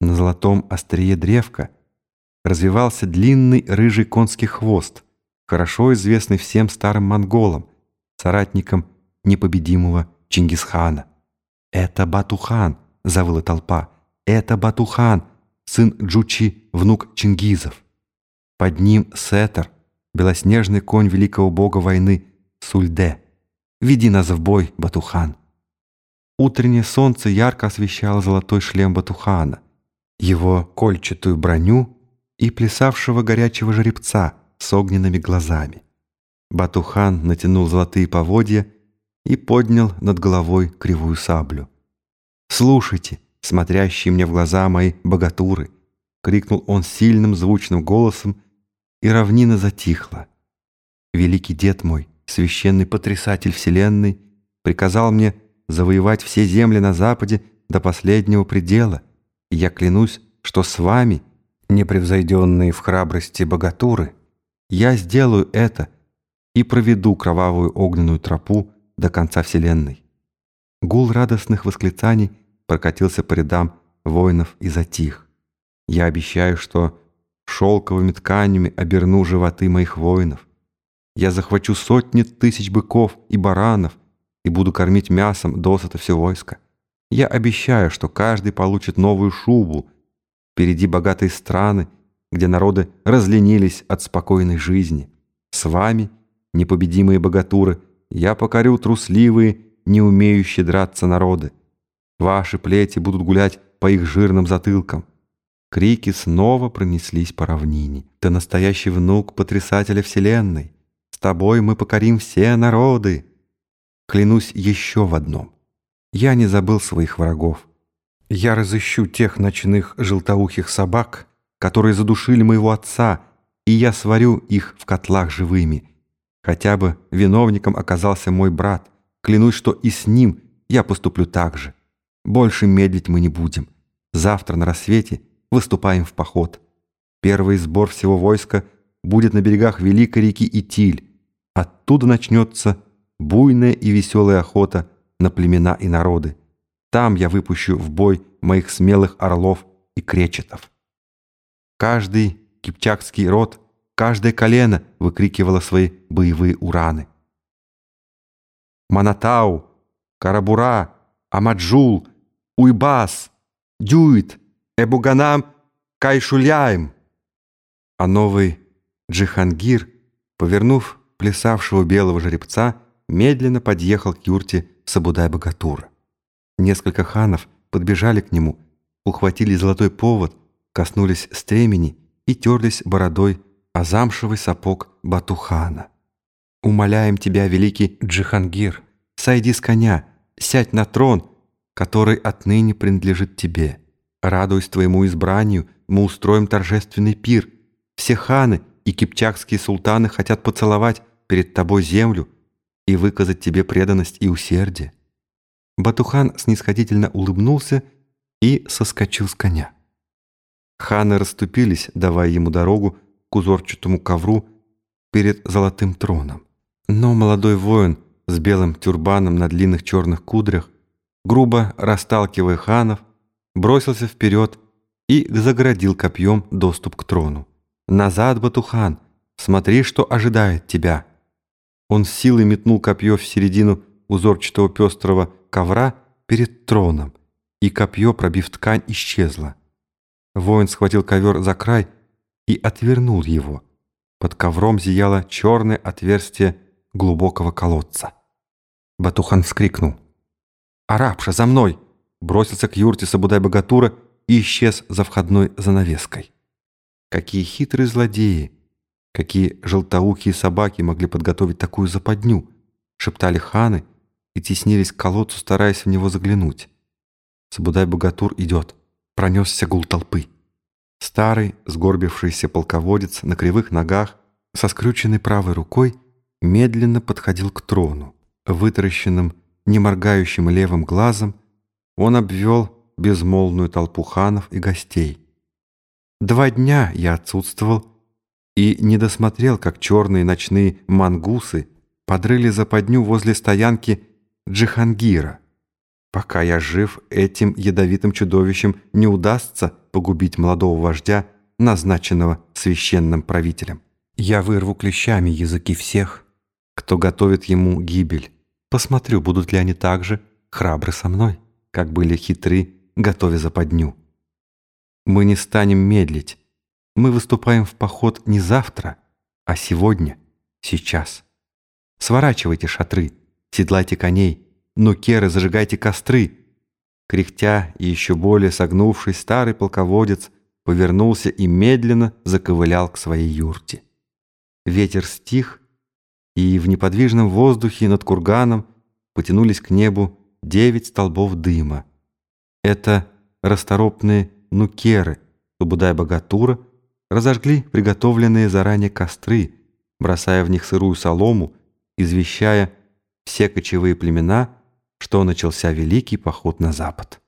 На золотом острие древка развивался длинный рыжий конский хвост, хорошо известный всем старым монголам, соратникам непобедимого Чингисхана. «Это Батухан!» — завыла толпа. «Это Батухан, сын Джучи, внук Чингизов!» Под ним Сетер, белоснежный конь великого бога войны Сульде. «Веди нас в бой, Батухан!» Утреннее солнце ярко освещало золотой шлем Батухана, его кольчатую броню и плясавшего горячего жеребца с огненными глазами. Батухан натянул золотые поводья и поднял над головой кривую саблю. «Слушайте, смотрящие мне в глаза мои богатуры!» — крикнул он сильным звучным голосом, и равнина затихла. «Великий дед мой, священный потрясатель вселенной, приказал мне завоевать все земли на западе до последнего предела, я клянусь, что с вами, непревзойденные в храбрости богатуры, я сделаю это и проведу кровавую огненную тропу до конца вселенной. Гул радостных восклицаний прокатился по рядам воинов и затих. Я обещаю, что шелковыми тканями оберну животы моих воинов. Я захвачу сотни тысяч быков и баранов и буду кормить мясом досыта все войско. Я обещаю, что каждый получит новую шубу. Впереди богатые страны, где народы разленились от спокойной жизни. С вами, непобедимые богатуры, я покорю трусливые, не умеющие драться народы. Ваши плети будут гулять по их жирным затылкам. Крики снова пронеслись по равнине. Ты настоящий внук потрясателя вселенной. С тобой мы покорим все народы. Клянусь еще в одном. Я не забыл своих врагов. Я разыщу тех ночных желтоухих собак, которые задушили моего отца, и я сварю их в котлах живыми. Хотя бы виновником оказался мой брат. Клянусь, что и с ним я поступлю так же. Больше медлить мы не будем. Завтра на рассвете выступаем в поход. Первый сбор всего войска будет на берегах Великой реки Итиль. Оттуда начнется буйная и веселая охота на племена и народы. Там я выпущу в бой моих смелых орлов и кречетов. Каждый кипчакский род, каждое колено выкрикивало свои боевые ураны. Манатау, Карабура, Амаджул, Уйбас, Дюит, Эбуганам Кайшуляем. А новый Джихангир, повернув плясавшего белого жеребца, медленно подъехал к юрте Сабудай-Богатура. Несколько ханов подбежали к нему, ухватили золотой повод, коснулись стремени и терлись бородой о замшевый сапог Батухана. «Умоляем тебя, великий Джихангир, сойди с коня, сядь на трон, который отныне принадлежит тебе». Радуясь твоему избранию, мы устроим торжественный пир. Все ханы и кипчакские султаны хотят поцеловать перед тобой землю и выказать тебе преданность и усердие». Батухан снисходительно улыбнулся и соскочил с коня. Ханы расступились, давая ему дорогу к узорчатому ковру перед золотым троном. Но молодой воин с белым тюрбаном на длинных черных кудрях, грубо расталкивая ханов, бросился вперед и загородил копьем доступ к трону. «Назад, Батухан! Смотри, что ожидает тебя!» Он силой метнул копье в середину узорчатого пестрого ковра перед троном, и копье, пробив ткань, исчезло. Воин схватил ковер за край и отвернул его. Под ковром зияло черное отверстие глубокого колодца. Батухан вскрикнул. «Арабша, за мной!» бросился к юрте Сабудай-Богатура и исчез за входной занавеской. Какие хитрые злодеи, какие желтоухие собаки могли подготовить такую западню, шептали ханы и теснились к колодцу, стараясь в него заглянуть. Сабудай-Богатур идет, пронесся гул толпы. Старый, сгорбившийся полководец на кривых ногах, со скрюченной правой рукой, медленно подходил к трону, вытаращенным, не моргающим левым глазом, он обвел безмолвную толпу ханов и гостей. Два дня я отсутствовал и не досмотрел, как черные ночные мангусы подрыли западню возле стоянки Джихангира. Пока я жив, этим ядовитым чудовищем не удастся погубить молодого вождя, назначенного священным правителем. Я вырву клещами языки всех, кто готовит ему гибель. Посмотрю, будут ли они так же храбры со мной, как были хитры, готовя западню. Мы не станем медлить. Мы выступаем в поход не завтра, а сегодня, сейчас. Сворачивайте шатры, седлайте коней, нукеры, зажигайте костры. Кряхтя и еще более согнувшись, старый полководец повернулся и медленно заковылял к своей юрте. Ветер стих, и в неподвижном воздухе над курганом потянулись к небу девять столбов дыма. Это расторопные нукеры, Субудай-Богатура, разожгли приготовленные заранее костры, бросая в них сырую солому, извещая все кочевые племена, что начался великий поход на запад.